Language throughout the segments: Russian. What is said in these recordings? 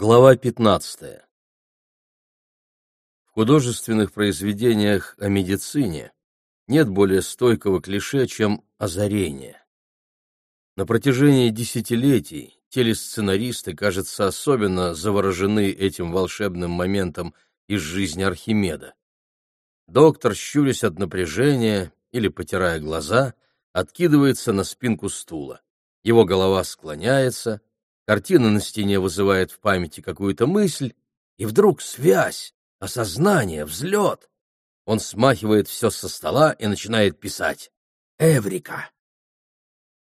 Глава 15. В художественных произведениях о медицине нет более стойкого клише, чем озарение. На протяжении десятилетий телесценаристы, кажется, особенно заворожены этим волшебным моментом из жизни Архимеда. Доктор, щурясь от напряжения или потирая глаза, откидывается на спинку стула. Его голова склоняется, Картина на стене вызывает в памяти какую-то мысль, и вдруг связь, осознание, взлет. Он смахивает все со стола и начинает писать. Эврика!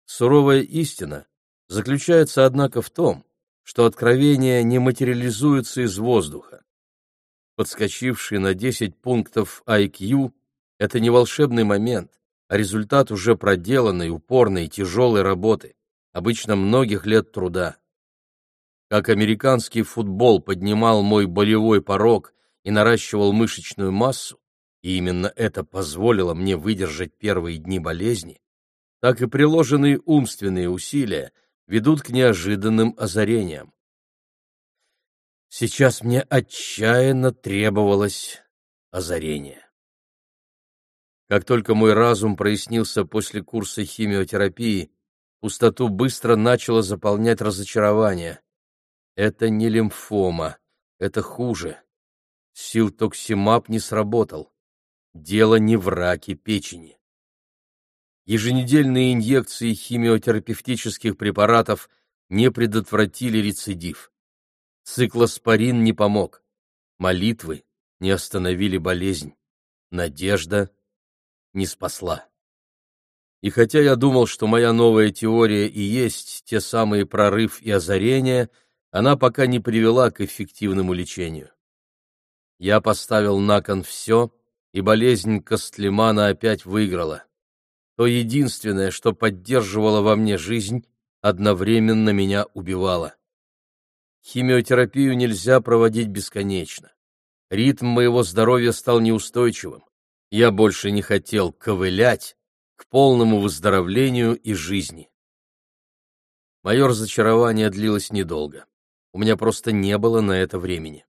Суровая истина заключается, однако, в том, что откровение не материализуется из воздуха. Подскочивший на 10 пунктов IQ — это не волшебный момент, а результат уже проделанной, упорной, тяжелой работы, обычно многих лет труда как американский футбол поднимал мой болевой порог и наращивал мышечную массу, и именно это позволило мне выдержать первые дни болезни, так и приложенные умственные усилия ведут к неожиданным озарениям. Сейчас мне отчаянно требовалось озарение. Как только мой разум прояснился после курса химиотерапии, пустоту быстро начало заполнять разочарование. Это не лимфома, это хуже. Силтуксимаб не сработал. Дело не в раке печени. Еженедельные инъекции химиотерапевтических препаратов не предотвратили рецидив. Циклоспорин не помог. Молитвы не остановили болезнь. Надежда не спасла. И хотя я думал, что моя новая теория и есть те самые прорыв и озарения, она пока не привела к эффективному лечению. Я поставил на кон все, и болезнь Костлемана опять выиграла. То единственное, что поддерживало во мне жизнь, одновременно меня убивало. Химиотерапию нельзя проводить бесконечно. Ритм моего здоровья стал неустойчивым. Я больше не хотел ковылять к полному выздоровлению и жизни. Мое разочарование длилось недолго. У меня просто не было на это времени.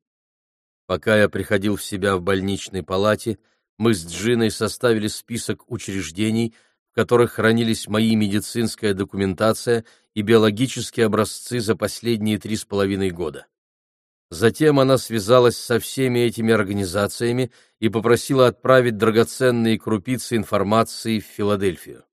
Пока я приходил в себя в больничной палате, мы с Джиной составили список учреждений, в которых хранились мои медицинская документация и биологические образцы за последние три с половиной года. Затем она связалась со всеми этими организациями и попросила отправить драгоценные крупицы информации в Филадельфию.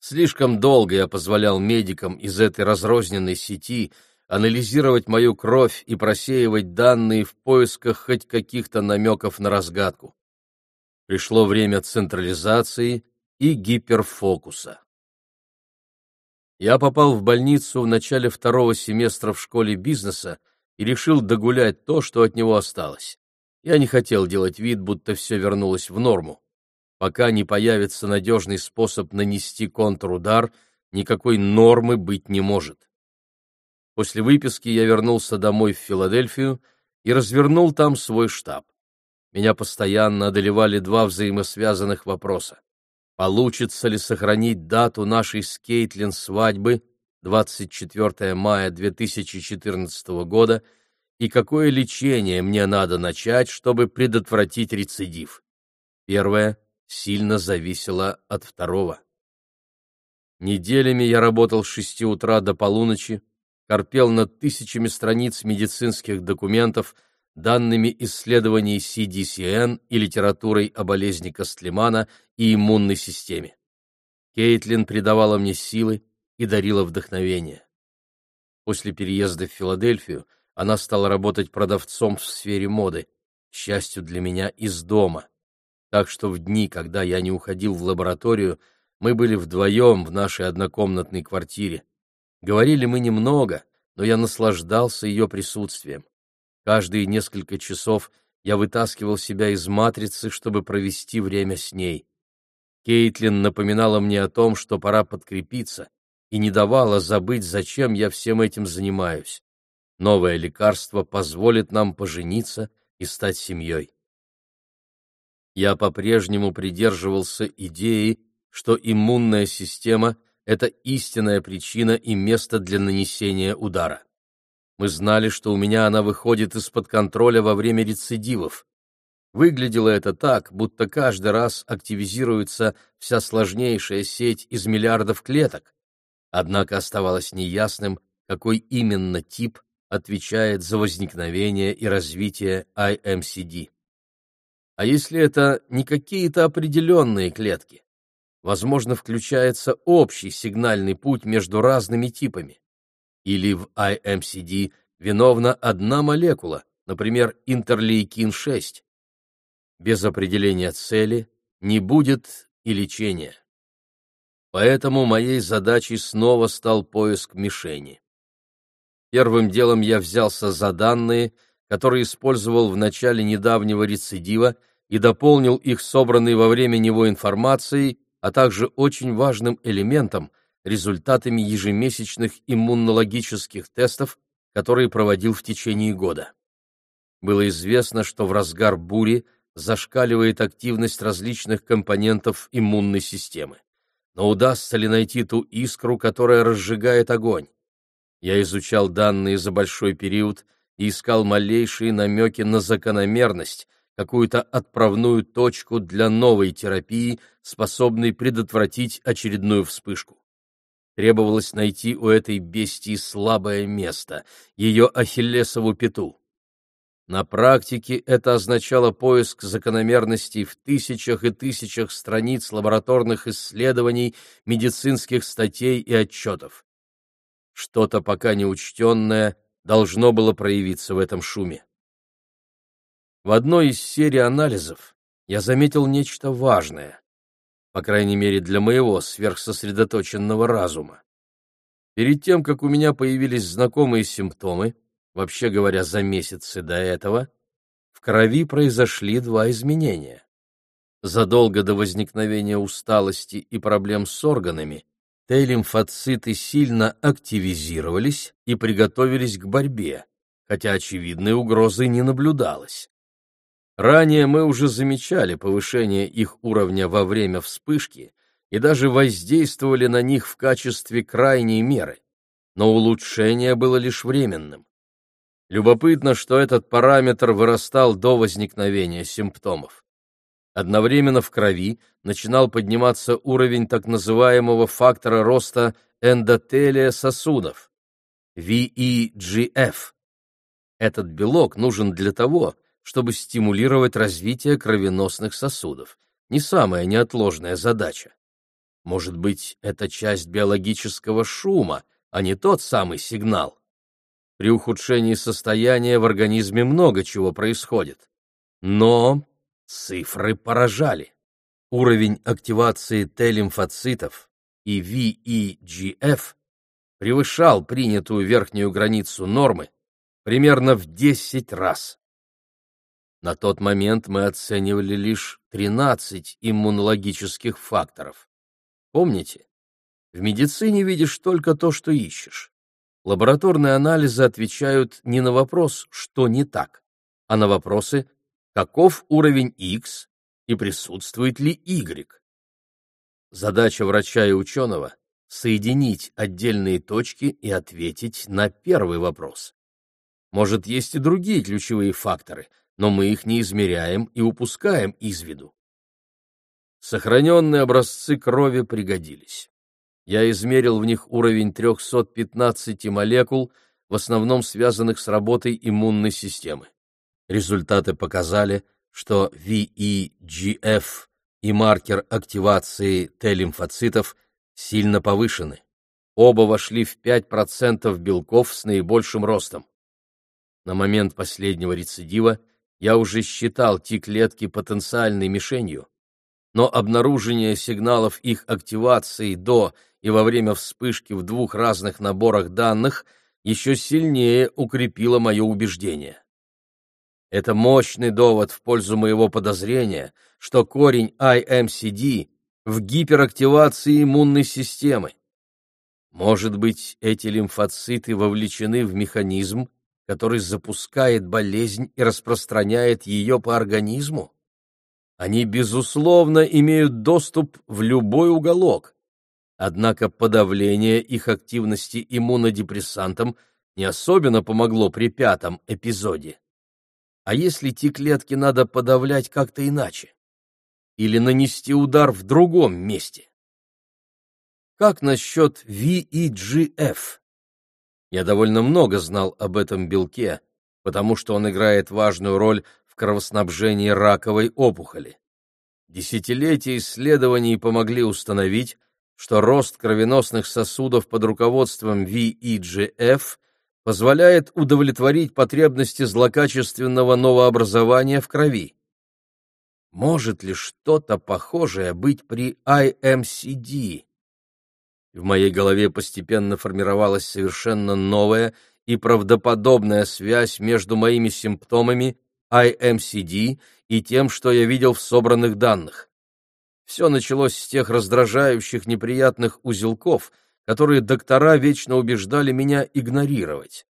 Слишком долго я позволял медикам из этой разрозненной сети анализировать мою кровь и просеивать данные в поисках хоть каких-то намеков на разгадку. Пришло время централизации и гиперфокуса. Я попал в больницу в начале второго семестра в школе бизнеса и решил догулять то, что от него осталось. Я не хотел делать вид, будто все вернулось в норму. Пока не появится надежный способ нанести контрудар, никакой нормы быть не может. После выписки я вернулся домой в Филадельфию и развернул там свой штаб. Меня постоянно одолевали два взаимосвязанных вопроса. Получится ли сохранить дату нашей с Кейтлин свадьбы 24 мая 2014 года и какое лечение мне надо начать, чтобы предотвратить рецидив? Первое сильно зависело от второго. Неделями я работал с шести утра до полуночи, корпел над тысячами страниц медицинских документов, данными исследований CDCN и литературой о болезни Костлемана и иммунной системе. Кейтлин придавала мне силы и дарила вдохновение. После переезда в Филадельфию она стала работать продавцом в сфере моды, к счастью для меня, из дома. Так что в дни, когда я не уходил в лабораторию, мы были вдвоем в нашей однокомнатной квартире. Говорили мы немного, но я наслаждался ее присутствием. Каждые несколько часов я вытаскивал себя из матрицы, чтобы провести время с ней. Кейтлин напоминала мне о том, что пора подкрепиться, и не давала забыть, зачем я всем этим занимаюсь. Новое лекарство позволит нам пожениться и стать семьей. Я по-прежнему придерживался идеи, что иммунная система — это истинная причина и место для нанесения удара. Мы знали, что у меня она выходит из-под контроля во время рецидивов. Выглядело это так, будто каждый раз активизируется вся сложнейшая сеть из миллиардов клеток. Однако оставалось неясным, какой именно тип отвечает за возникновение и развитие IMCD. А если это не какие-то определенные клетки? Возможно, включается общий сигнальный путь между разными типами. Или в IMCD виновна одна молекула, например, интерлейкин-6, без определения цели не будет и лечения. Поэтому моей задачей снова стал поиск мишени. Первым делом я взялся за данные, которые использовал в начале недавнего рецидива и дополнил их собранной во время него информацией, а также очень важным элементом – результатами ежемесячных иммунологических тестов, которые проводил в течение года. Было известно, что в разгар бури зашкаливает активность различных компонентов иммунной системы. Но удастся ли найти ту искру, которая разжигает огонь? Я изучал данные за большой период и искал малейшие намеки на закономерность, какую-то отправную точку для новой терапии, способной предотвратить очередную вспышку. Требовалось найти у этой бестии слабое место, ее ахиллесову пяту. На практике это означало поиск закономерностей в тысячах и тысячах страниц лабораторных исследований, медицинских статей и отчетов. Что-то пока неучтенное должно было проявиться в этом шуме. В одной из серий анализов я заметил нечто важное, по крайней мере для моего сверхсосредоточенного разума. Перед тем, как у меня появились знакомые симптомы, Вообще говоря, за месяцы до этого в крови произошли два изменения. Задолго до возникновения усталости и проблем с органами Т-лимфоциты сильно активизировались и приготовились к борьбе, хотя очевидной угрозы не наблюдалось. Ранее мы уже замечали повышение их уровня во время вспышки и даже воздействовали на них в качестве крайней меры, но улучшение было лишь временным. Любопытно, что этот параметр вырастал до возникновения симптомов. Одновременно в крови начинал подниматься уровень так называемого фактора роста эндотелия сосудов – VEGF. Этот белок нужен для того, чтобы стимулировать развитие кровеносных сосудов. Не самая неотложная задача. Может быть, это часть биологического шума, а не тот самый сигнал. При ухудшении состояния в организме много чего происходит. Но цифры поражали. Уровень активации Т-лимфоцитов и VEGF превышал принятую верхнюю границу нормы примерно в 10 раз. На тот момент мы оценивали лишь 13 иммунологических факторов. Помните? В медицине видишь только то, что ищешь. Лабораторные анализы отвечают не на вопрос, что не так, а на вопросы, каков уровень X и присутствует ли Y. Задача врача и ученого — соединить отдельные точки и ответить на первый вопрос. Может, есть и другие ключевые факторы, но мы их не измеряем и упускаем из виду. Сохраненные образцы крови пригодились я измерил в них уровень 315 молекул, в основном связанных с работой иммунной системы. Результаты показали, что VEGF и маркер активации Т-лимфоцитов сильно повышены. Оба вошли в 5% белков с наибольшим ростом. На момент последнего рецидива я уже считал Т-клетки потенциальной мишенью, но обнаружение сигналов их активации до и во время вспышки в двух разных наборах данных еще сильнее укрепило мое убеждение. Это мощный довод в пользу моего подозрения, что корень IMCD в гиперактивации иммунной системы. Может быть, эти лимфоциты вовлечены в механизм, который запускает болезнь и распространяет ее по организму? Они, безусловно, имеют доступ в любой уголок, Однако подавление их активности иммунодепрессантом не особенно помогло при пятом эпизоде. А если те клетки надо подавлять как-то иначе? Или нанести удар в другом месте? Как насчет VEGF? Я довольно много знал об этом белке, потому что он играет важную роль в кровоснабжении раковой опухоли. Десятилетия исследований помогли установить, что рост кровеносных сосудов под руководством VEGF позволяет удовлетворить потребности злокачественного новообразования в крови. Может ли что-то похожее быть при IMCD? В моей голове постепенно формировалась совершенно новая и правдоподобная связь между моими симптомами IMCD и тем, что я видел в собранных данных. Все началось с тех раздражающих неприятных узелков, которые доктора вечно убеждали меня игнорировать.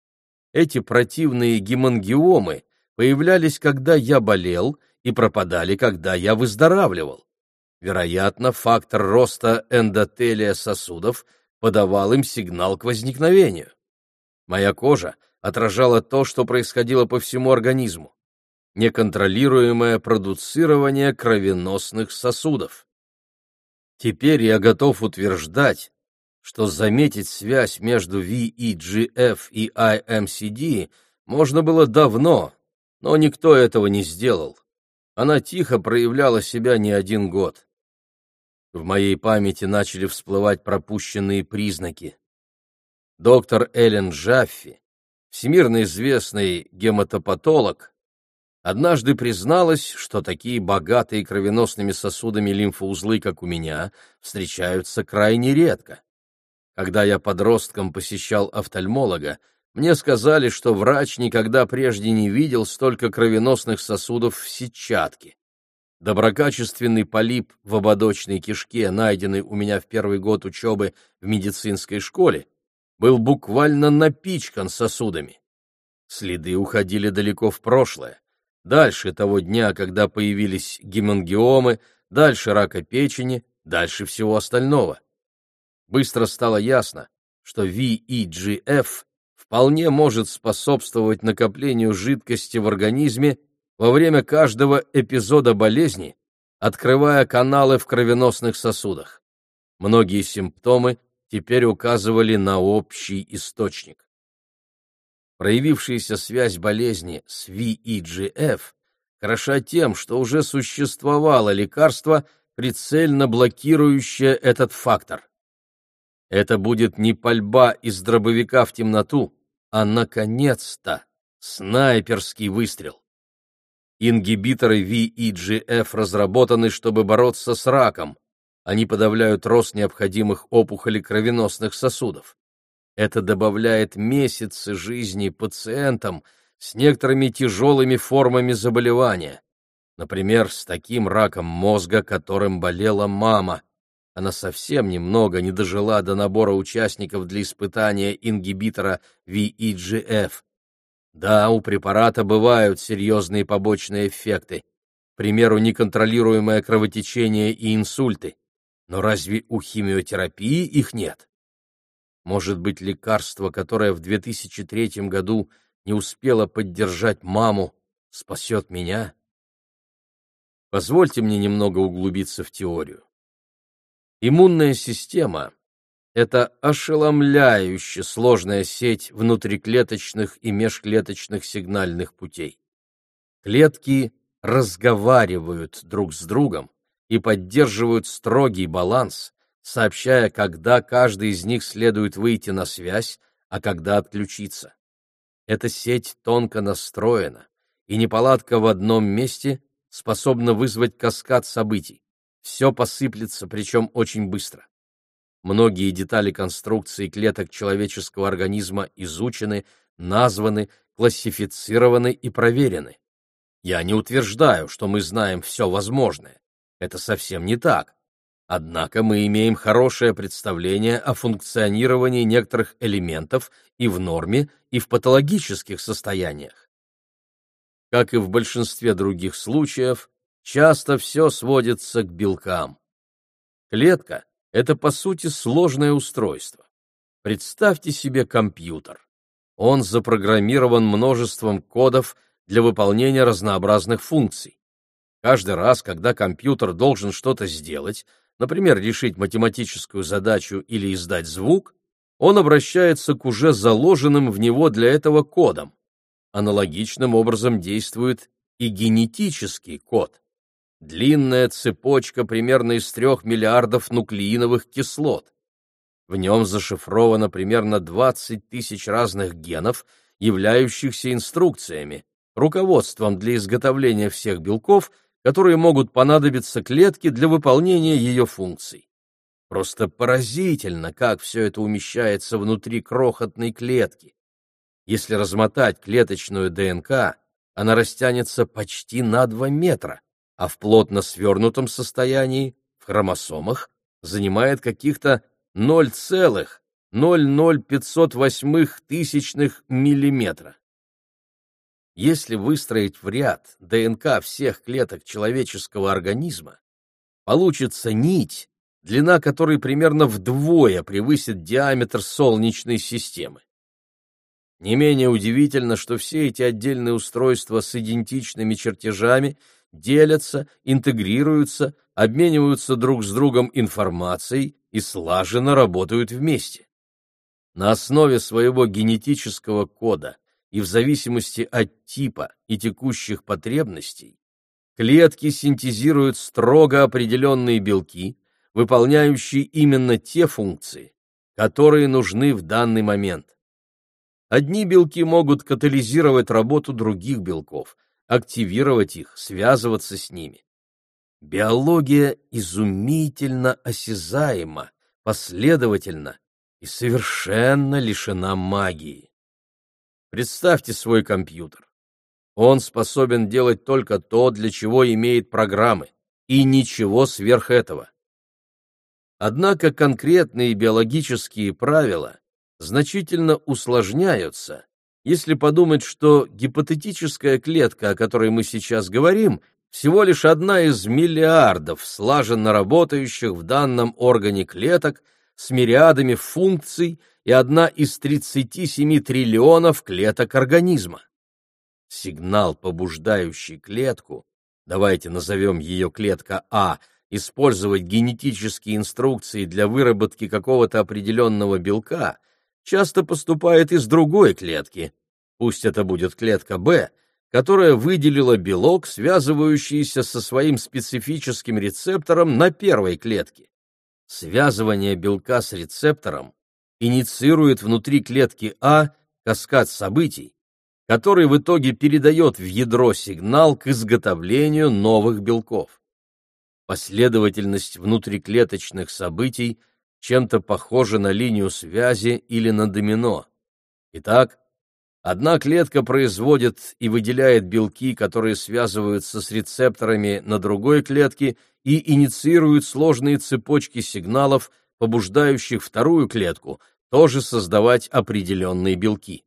Эти противные гемангиомы появлялись, когда я болел, и пропадали, когда я выздоравливал. Вероятно, фактор роста эндотелия сосудов подавал им сигнал к возникновению. Моя кожа отражала то, что происходило по всему организму неконтролируемое продуцирование кровеносных сосудов. Теперь я готов утверждать, что заметить связь между VEGF и IMCD можно было давно, но никто этого не сделал. Она тихо проявляла себя не один год. В моей памяти начали всплывать пропущенные признаки. Доктор Эллен Джаффи, всемирно известный гематопатолог, однажды призналась, что такие богатые кровеносными сосудами лимфоузлы, как у меня, встречаются крайне редко. Когда я подростком посещал офтальмолога, мне сказали, что врач никогда прежде не видел столько кровеносных сосудов в сетчатке. Доброкачественный полип в ободочной кишке, найденный у меня в первый год учебы в медицинской школе, был буквально напичкан сосудами. Следы уходили далеко в прошлое дальше того дня, когда появились гемангиомы, дальше рака печени, дальше всего остального. Быстро стало ясно, что VEGF вполне может способствовать накоплению жидкости в организме во время каждого эпизода болезни, открывая каналы в кровеносных сосудах. Многие симптомы теперь указывали на общий источник проявившаяся связь болезни с VEGF хороша тем, что уже существовало лекарство, прицельно блокирующее этот фактор. Это будет не пальба из дробовика в темноту, а, наконец-то, снайперский выстрел. Ингибиторы VEGF разработаны, чтобы бороться с раком. Они подавляют рост необходимых опухолей кровеносных сосудов. Это добавляет месяцы жизни пациентам с некоторыми тяжелыми формами заболевания. Например, с таким раком мозга, которым болела мама. Она совсем немного не дожила до набора участников для испытания ингибитора VEGF. Да, у препарата бывают серьезные побочные эффекты, к примеру, неконтролируемое кровотечение и инсульты. Но разве у химиотерапии их нет? Может быть, лекарство, которое в 2003 году не успело поддержать маму, спасет меня? Позвольте мне немного углубиться в теорию. Иммунная система — это ошеломляюще сложная сеть внутриклеточных и межклеточных сигнальных путей. Клетки разговаривают друг с другом и поддерживают строгий баланс, сообщая, когда каждый из них следует выйти на связь, а когда отключиться. Эта сеть тонко настроена, и неполадка в одном месте способна вызвать каскад событий. Все посыплется, причем очень быстро. Многие детали конструкции клеток человеческого организма изучены, названы, классифицированы и проверены. Я не утверждаю, что мы знаем все возможное. Это совсем не так. Однако мы имеем хорошее представление о функционировании некоторых элементов и в норме, и в патологических состояниях. Как и в большинстве других случаев, часто все сводится к белкам. Клетка — это, по сути, сложное устройство. Представьте себе компьютер. он запрограммирован множеством кодов для выполнения разнообразных функций. Каждый раз, когда компьютер должен что-то сделать, например, решить математическую задачу или издать звук, он обращается к уже заложенным в него для этого кодам. Аналогичным образом действует и генетический код. Длинная цепочка примерно из трех миллиардов нуклеиновых кислот. В нем зашифровано примерно 20 тысяч разных генов, являющихся инструкциями, руководством для изготовления всех белков – которые могут понадобиться клетке для выполнения ее функций. Просто поразительно, как все это умещается внутри крохотной клетки. Если размотать клеточную ДНК, она растянется почти на 2 метра, а в плотно свернутом состоянии, в хромосомах, занимает каких-то 0,00508 тысячных миллиметра. Если выстроить в ряд ДНК всех клеток человеческого организма, получится нить, длина которой примерно вдвое превысит диаметр Солнечной системы. Не менее удивительно, что все эти отдельные устройства с идентичными чертежами делятся, интегрируются, обмениваются друг с другом информацией и слаженно работают вместе. На основе своего генетического кода и в зависимости от типа и текущих потребностей, клетки синтезируют строго определенные белки, выполняющие именно те функции, которые нужны в данный момент. Одни белки могут катализировать работу других белков, активировать их, связываться с ними. Биология изумительно осязаема, последовательна и совершенно лишена магии. Представьте свой компьютер. Он способен делать только то, для чего имеет программы, и ничего сверх этого. Однако конкретные биологические правила значительно усложняются, если подумать, что гипотетическая клетка, о которой мы сейчас говорим, всего лишь одна из миллиардов слаженно работающих в данном органе клеток с мириадами функций и одна из 37 триллионов клеток организма. Сигнал, побуждающий клетку, давайте назовем ее клетка А, использовать генетические инструкции для выработки какого-то определенного белка, часто поступает из другой клетки, пусть это будет клетка Б, которая выделила белок, связывающийся со своим специфическим рецептором на первой клетке. Связывание белка с рецептором инициирует внутри клетки А каскад событий, который в итоге передает в ядро сигнал к изготовлению новых белков. Последовательность внутриклеточных событий чем-то похожа на линию связи или на домино. Итак, одна клетка производит и выделяет белки, которые связываются с рецепторами на другой клетке и инициируют сложные цепочки сигналов, побуждающих вторую клетку тоже создавать определенные белки.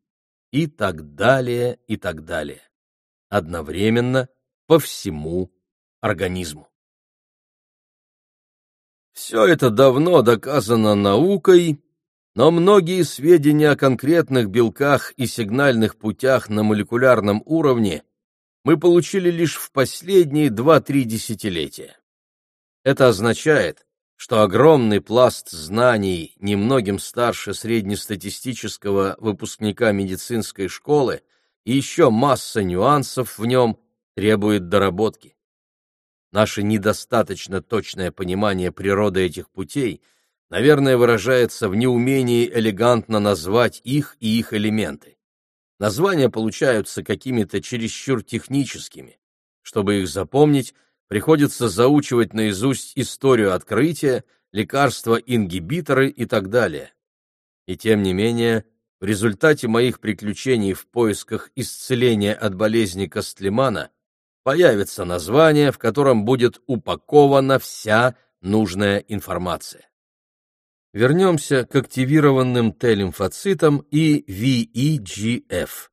И так далее, и так далее. Одновременно по всему организму. Все это давно доказано наукой, но многие сведения о конкретных белках и сигнальных путях на молекулярном уровне мы получили лишь в последние 2-3 десятилетия. Это означает, что огромный пласт знаний, немногим старше среднестатистического выпускника медицинской школы, и еще масса нюансов в нем требует доработки. Наше недостаточно точное понимание природы этих путей, наверное, выражается в неумении элегантно назвать их и их элементы. Названия получаются какими-то чересчур техническими. Чтобы их запомнить, приходится заучивать наизусть историю открытия, лекарства-ингибиторы и так далее. И тем не менее, в результате моих приключений в поисках исцеления от болезни Костлемана появится название, в котором будет упакована вся нужная информация. Вернемся к активированным Т-лимфоцитам и VEGF.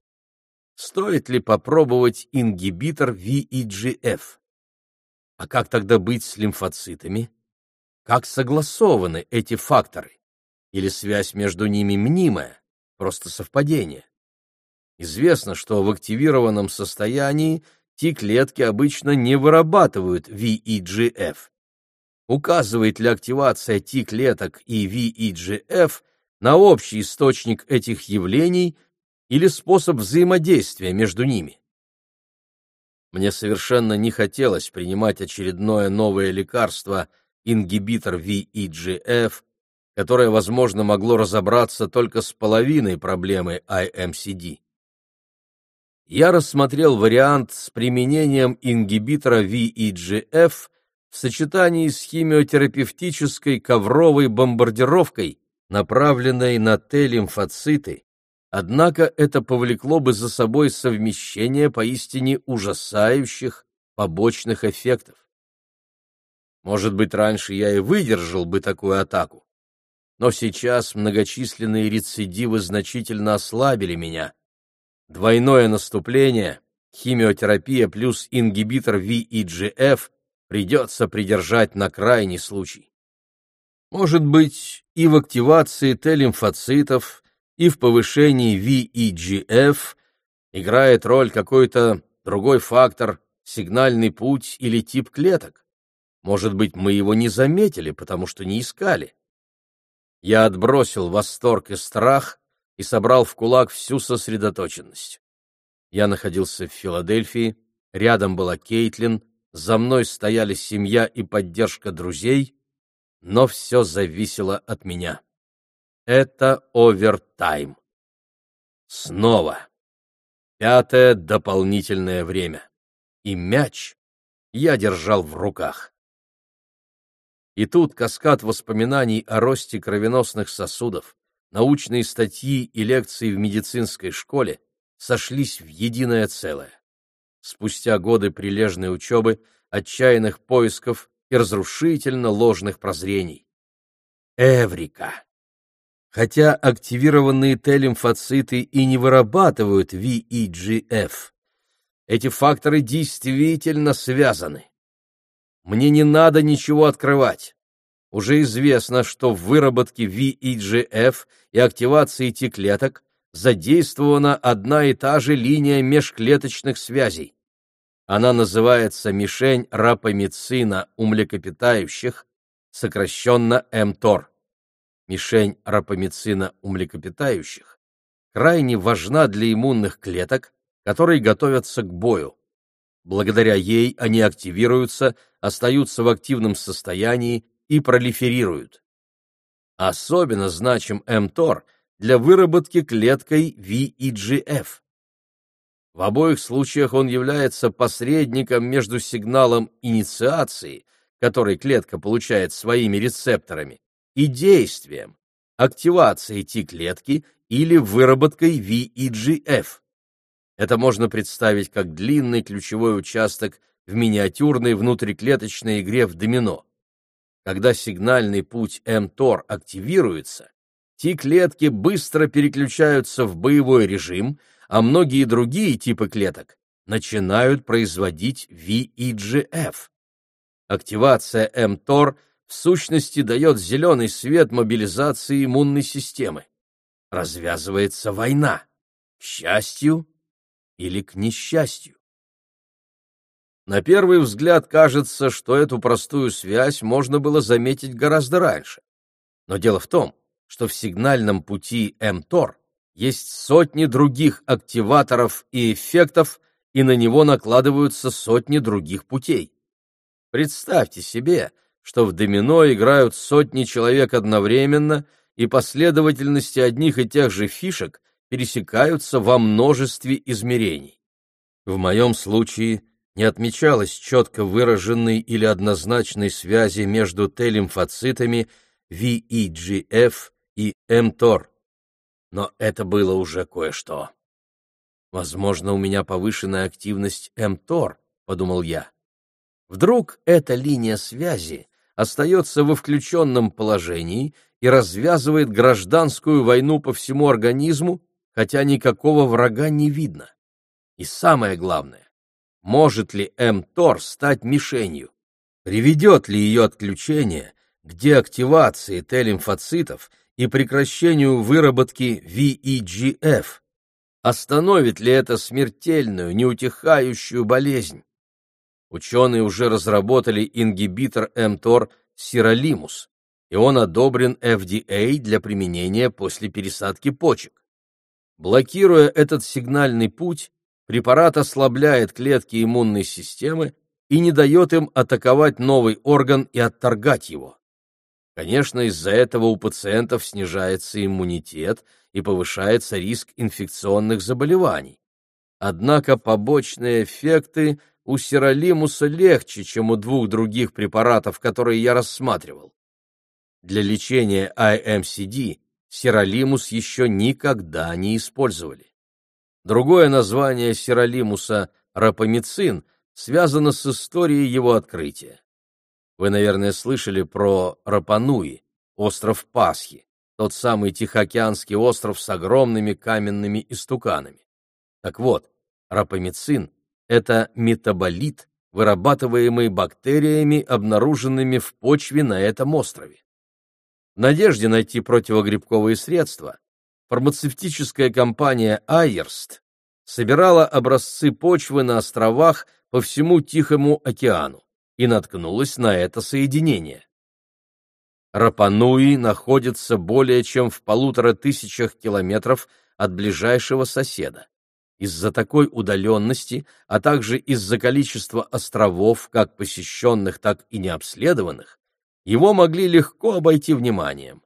Стоит ли попробовать ингибитор VEGF? А как тогда быть с лимфоцитами? Как согласованы эти факторы? Или связь между ними мнимая, просто совпадение? Известно, что в активированном состоянии T-клетки обычно не вырабатывают VEGF. Указывает ли активация T-клеток и VEGF на общий источник этих явлений или способ взаимодействия между ними? Мне совершенно не хотелось принимать очередное новое лекарство, ингибитор VEGF, которое, возможно, могло разобраться только с половиной проблемы IMCD. Я рассмотрел вариант с применением ингибитора VEGF в сочетании с химиотерапевтической ковровой бомбардировкой, направленной на Т-лимфоциты, Однако это повлекло бы за собой совмещение поистине ужасающих побочных эффектов. Может быть, раньше я и выдержал бы такую атаку, но сейчас многочисленные рецидивы значительно ослабили меня. Двойное наступление, химиотерапия плюс ингибитор VEGF придется придержать на крайний случай. Может быть, и в активации Т-лимфоцитов, и в повышении VEGF играет роль какой-то другой фактор, сигнальный путь или тип клеток. Может быть, мы его не заметили, потому что не искали. Я отбросил восторг и страх и собрал в кулак всю сосредоточенность. Я находился в Филадельфии, рядом была Кейтлин, за мной стояли семья и поддержка друзей, но все зависело от меня. Это овертайм. Снова. Пятое дополнительное время. И мяч я держал в руках. И тут каскад воспоминаний о росте кровеносных сосудов, научные статьи и лекции в медицинской школе сошлись в единое целое. Спустя годы прилежной учебы, отчаянных поисков и разрушительно ложных прозрений. Эврика! хотя активированные Т-лимфоциты и не вырабатывают VEGF. Эти факторы действительно связаны. Мне не надо ничего открывать. Уже известно, что в выработке VEGF и активации Т-клеток задействована одна и та же линия межклеточных связей. Она называется мишень рапамицина у млекопитающих, сокращенно МТОР мишень рапамицина у млекопитающих, крайне важна для иммунных клеток, которые готовятся к бою. Благодаря ей они активируются, остаются в активном состоянии и пролиферируют. Особенно значим МТОР для выработки клеткой VEGF. В обоих случаях он является посредником между сигналом инициации, который клетка получает своими рецепторами, и действием, активацией T-клетки или выработкой VEGF. Это можно представить как длинный ключевой участок в миниатюрной внутриклеточной игре в домино. Когда сигнальный путь mTOR активируется, T-клетки быстро переключаются в боевой режим, а многие другие типы клеток начинают производить VEGF. Активация mTOR в сущности дает зеленый свет мобилизации иммунной системы. Развязывается война. К счастью или к несчастью. На первый взгляд кажется, что эту простую связь можно было заметить гораздо раньше. Но дело в том, что в сигнальном пути МТОР есть сотни других активаторов и эффектов, и на него накладываются сотни других путей. Представьте себе, что в домино играют сотни человек одновременно, и последовательности одних и тех же фишек пересекаются во множестве измерений. В моем случае не отмечалось четко выраженной или однозначной связи между Т-лимфоцитами VEGF и mTOR. Но это было уже кое-что. Возможно, у меня повышенная активность mTOR, подумал я. Вдруг эта линия связи остается во включенном положении и развязывает гражданскую войну по всему организму, хотя никакого врага не видно. И самое главное, может ли МТОР стать мишенью? Приведет ли ее отключение к деактивации Т-лимфоцитов и прекращению выработки VEGF? Остановит ли это смертельную, неутихающую болезнь? Ученые уже разработали ингибитор МТОР сиролимус, и он одобрен FDA для применения после пересадки почек. Блокируя этот сигнальный путь, препарат ослабляет клетки иммунной системы и не дает им атаковать новый орган и отторгать его. Конечно, из-за этого у пациентов снижается иммунитет и повышается риск инфекционных заболеваний. Однако побочные эффекты у сиролимуса легче, чем у двух других препаратов, которые я рассматривал. Для лечения IMCD сиролимус еще никогда не использовали. Другое название сиролимуса – рапамицин – связано с историей его открытия. Вы, наверное, слышали про Рапануи, остров Пасхи, тот самый Тихоокеанский остров с огромными каменными истуканами. Так вот, рапамицин – это метаболит, вырабатываемый бактериями, обнаруженными в почве на этом острове. В надежде найти противогрибковые средства, фармацевтическая компания Айерст собирала образцы почвы на островах по всему Тихому океану и наткнулась на это соединение. Рапануи находится более чем в полутора тысячах километров от ближайшего соседа. Из-за такой удаленности, а также из-за количества островов, как посещенных, так и необследованных, его могли легко обойти вниманием.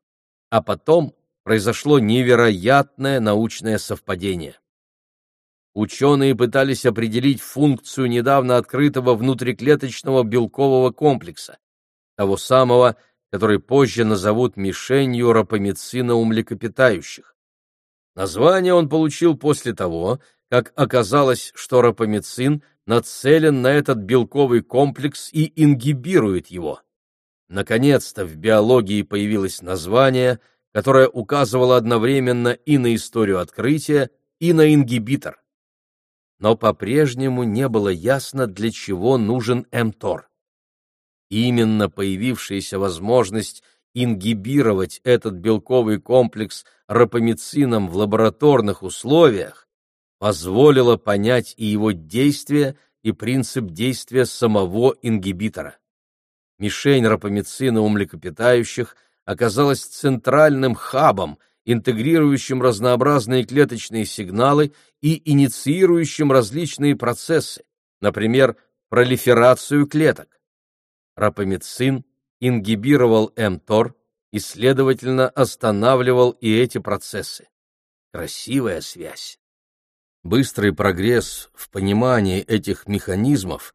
А потом произошло невероятное научное совпадение. Ученые пытались определить функцию недавно открытого внутриклеточного белкового комплекса, того самого, который позже назовут мишенью рапамицина у млекопитающих. Название он получил после того, как оказалось, что рапамицин нацелен на этот белковый комплекс и ингибирует его. Наконец-то в биологии появилось название, которое указывало одновременно и на историю открытия, и на ингибитор. Но по-прежнему не было ясно, для чего нужен МТОР. Именно появившаяся возможность ингибировать этот белковый комплекс рапамицином в лабораторных условиях позволила понять и его действие, и принцип действия самого ингибитора. Мишень рапамицина у млекопитающих оказалась центральным хабом, интегрирующим разнообразные клеточные сигналы и инициирующим различные процессы, например, пролиферацию клеток. Рапамицин ингибировал МТОР и, следовательно, останавливал и эти процессы. Красивая связь. Быстрый прогресс в понимании этих механизмов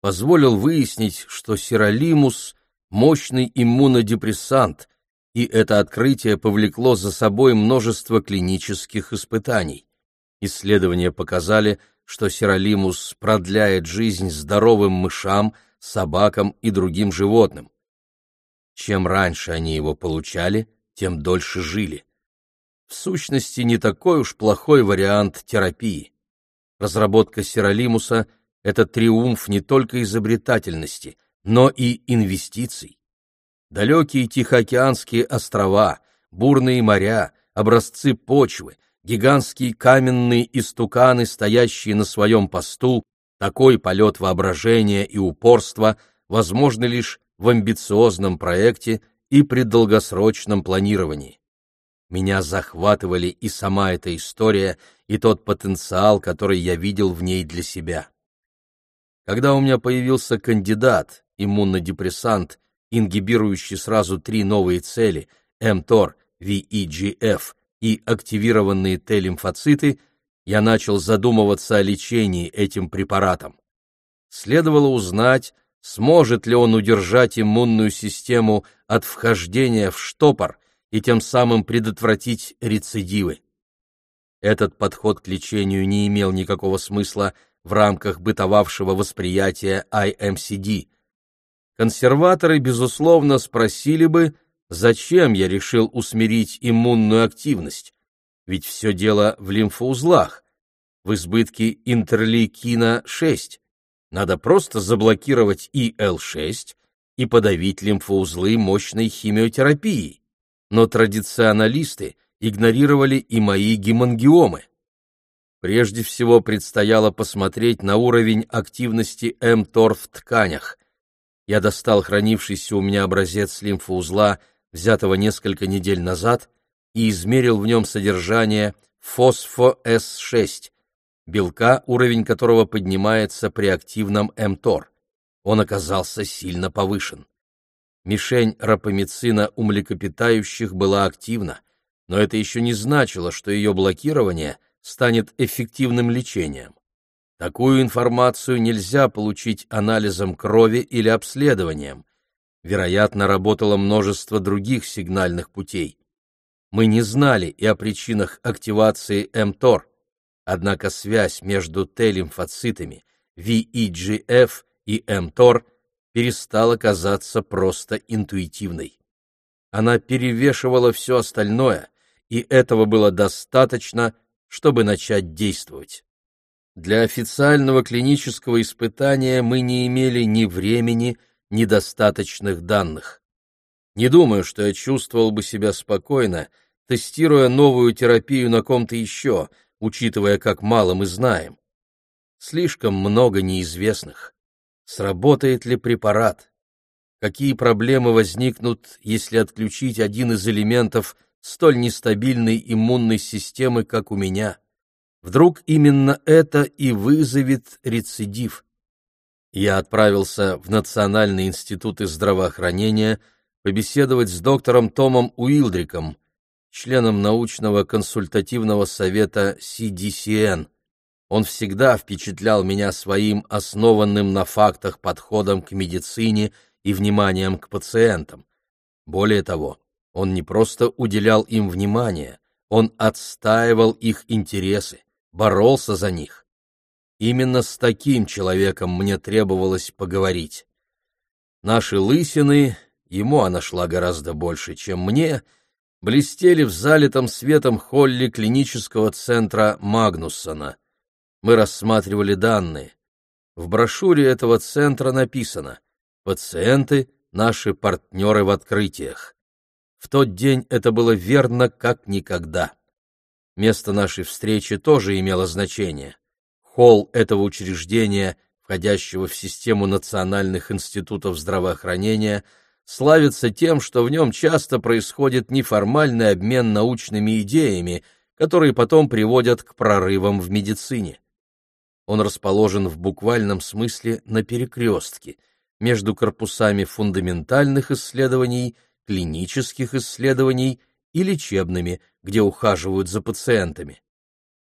позволил выяснить, что сиролимус – мощный иммунодепрессант, и это открытие повлекло за собой множество клинических испытаний. Исследования показали, что сиролимус продляет жизнь здоровым мышам, собакам и другим животным. Чем раньше они его получали, тем дольше жили. В сущности, не такой уж плохой вариант терапии. Разработка сиролимуса – это триумф не только изобретательности, но и инвестиций. Далекие Тихоокеанские острова, бурные моря, образцы почвы, гигантские каменные истуканы, стоящие на своем посту, такой полет воображения и упорства возможны лишь в амбициозном проекте и при долгосрочном планировании. Меня захватывали и сама эта история, и тот потенциал, который я видел в ней для себя. Когда у меня появился кандидат, иммунодепрессант, ингибирующий сразу три новые цели – МТОР, VEGF и активированные Т-лимфоциты, я начал задумываться о лечении этим препаратом. Следовало узнать, сможет ли он удержать иммунную систему от вхождения в штопор и тем самым предотвратить рецидивы. Этот подход к лечению не имел никакого смысла в рамках бытовавшего восприятия IMCD. Консерваторы, безусловно, спросили бы, зачем я решил усмирить иммунную активность, ведь все дело в лимфоузлах, в избытке интерлейкина-6. Надо просто заблокировать ИЛ-6 и подавить лимфоузлы мощной химиотерапией. Но традиционалисты игнорировали и мои гемангиомы. Прежде всего предстояло посмотреть на уровень активности МТОР в тканях. Я достал хранившийся у меня образец лимфоузла, взятого несколько недель назад, и измерил в нем содержание фосфо-С6, белка, уровень которого поднимается при активном МТОР. Он оказался сильно повышен. Мишень рапамицина у млекопитающих была активна, но это еще не значило, что ее блокирование станет эффективным лечением. Такую информацию нельзя получить анализом крови или обследованием. Вероятно, работало множество других сигнальных путей. Мы не знали и о причинах активации МТОР, однако связь между Т-лимфоцитами, VEGF и МТОР перестала казаться просто интуитивной. Она перевешивала все остальное, и этого было достаточно, чтобы начать действовать. Для официального клинического испытания мы не имели ни времени, ни достаточных данных. Не думаю, что я чувствовал бы себя спокойно, тестируя новую терапию на ком-то еще, учитывая, как мало мы знаем. Слишком много неизвестных. Сработает ли препарат? Какие проблемы возникнут, если отключить один из элементов столь нестабильной иммунной системы, как у меня? Вдруг именно это и вызовет рецидив? Я отправился в Национальный институт здравоохранения побеседовать с доктором Томом Уилдриком, членом научного консультативного совета CDCN. Он всегда впечатлял меня своим основанным на фактах подходом к медицине и вниманием к пациентам. Более того, он не просто уделял им внимание, он отстаивал их интересы, боролся за них. Именно с таким человеком мне требовалось поговорить. Наши лысины, ему она шла гораздо больше, чем мне, блестели в залитом светом холле клинического центра Магнуссона мы рассматривали данные. В брошюре этого центра написано «Пациенты – наши партнеры в открытиях». В тот день это было верно как никогда. Место нашей встречи тоже имело значение. Холл этого учреждения, входящего в систему национальных институтов здравоохранения, славится тем, что в нем часто происходит неформальный обмен научными идеями, которые потом приводят к прорывам в медицине. Он расположен в буквальном смысле на перекрестке между корпусами фундаментальных исследований, клинических исследований и лечебными, где ухаживают за пациентами.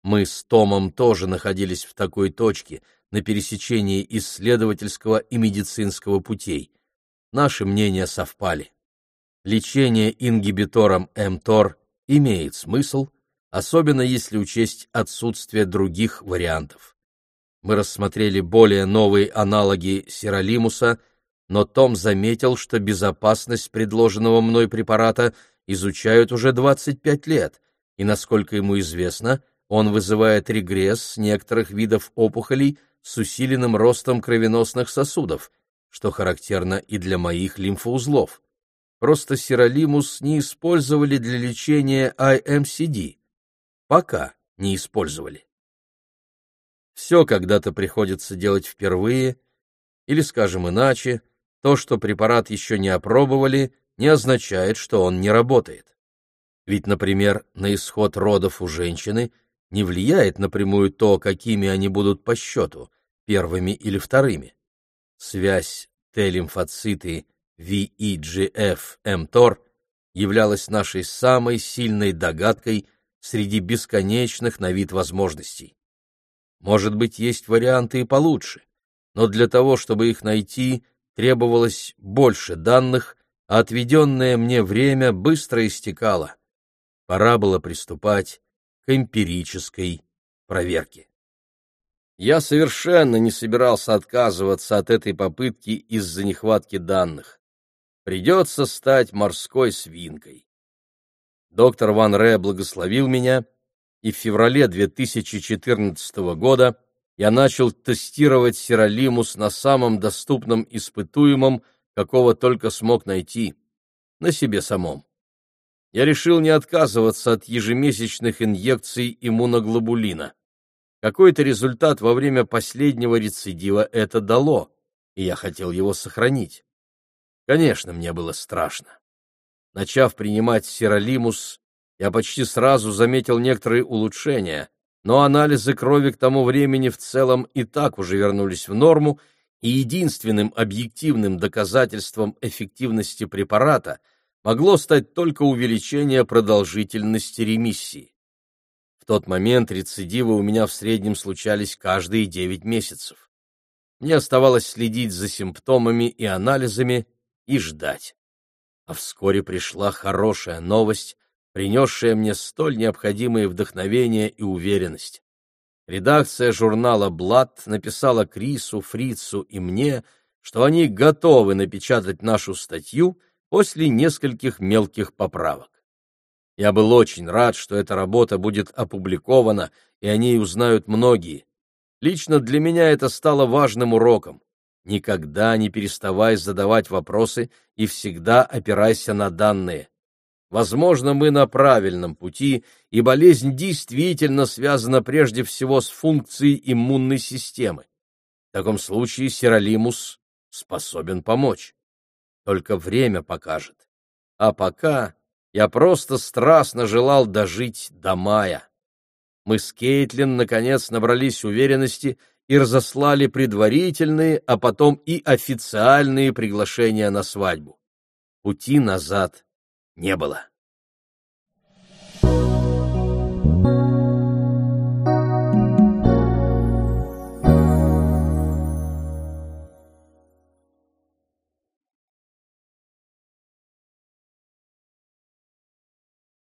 Мы с Томом тоже находились в такой точке, на пересечении исследовательского и медицинского путей. Наши мнения совпали. Лечение ингибитором МТОР имеет смысл, особенно если учесть отсутствие других вариантов. Мы рассмотрели более новые аналоги сиролимуса, но Том заметил, что безопасность предложенного мной препарата изучают уже 25 лет, и, насколько ему известно, он вызывает регресс некоторых видов опухолей с усиленным ростом кровеносных сосудов, что характерно и для моих лимфоузлов. Просто сиролимус не использовали для лечения IMCD. Пока не использовали. Все когда-то приходится делать впервые, или, скажем иначе, то, что препарат еще не опробовали, не означает, что он не работает. Ведь, например, на исход родов у женщины не влияет напрямую то, какими они будут по счету, первыми или вторыми. Связь Т-лимфоциты VEGF-mTOR являлась нашей самой сильной догадкой среди бесконечных на вид возможностей. Может быть, есть варианты и получше, но для того, чтобы их найти, требовалось больше данных, а отведенное мне время быстро истекало. Пора было приступать к эмпирической проверке. Я совершенно не собирался отказываться от этой попытки из-за нехватки данных. Придется стать морской свинкой. Доктор Ван Ре благословил меня — и в феврале 2014 года я начал тестировать сиролимус на самом доступном испытуемом, какого только смог найти, на себе самом. Я решил не отказываться от ежемесячных инъекций иммуноглобулина. Какой-то результат во время последнего рецидива это дало, и я хотел его сохранить. Конечно, мне было страшно. Начав принимать сиролимус, я почти сразу заметил некоторые улучшения, но анализы крови к тому времени в целом и так уже вернулись в норму, и единственным объективным доказательством эффективности препарата могло стать только увеличение продолжительности ремиссии. В тот момент рецидивы у меня в среднем случались каждые 9 месяцев. Мне оставалось следить за симптомами и анализами и ждать. А вскоре пришла хорошая новость, принесшая мне столь необходимые вдохновение и уверенность. Редакция журнала «Блад» написала Крису, Фрицу и мне, что они готовы напечатать нашу статью после нескольких мелких поправок. Я был очень рад, что эта работа будет опубликована, и о ней узнают многие. Лично для меня это стало важным уроком. Никогда не переставай задавать вопросы и всегда опирайся на данные. Возможно, мы на правильном пути, и болезнь действительно связана прежде всего с функцией иммунной системы. В таком случае сиролимус способен помочь. Только время покажет. А пока я просто страстно желал дожить до мая. Мы с Кейтлин наконец набрались уверенности и разослали предварительные, а потом и официальные приглашения на свадьбу. Пути назад не было.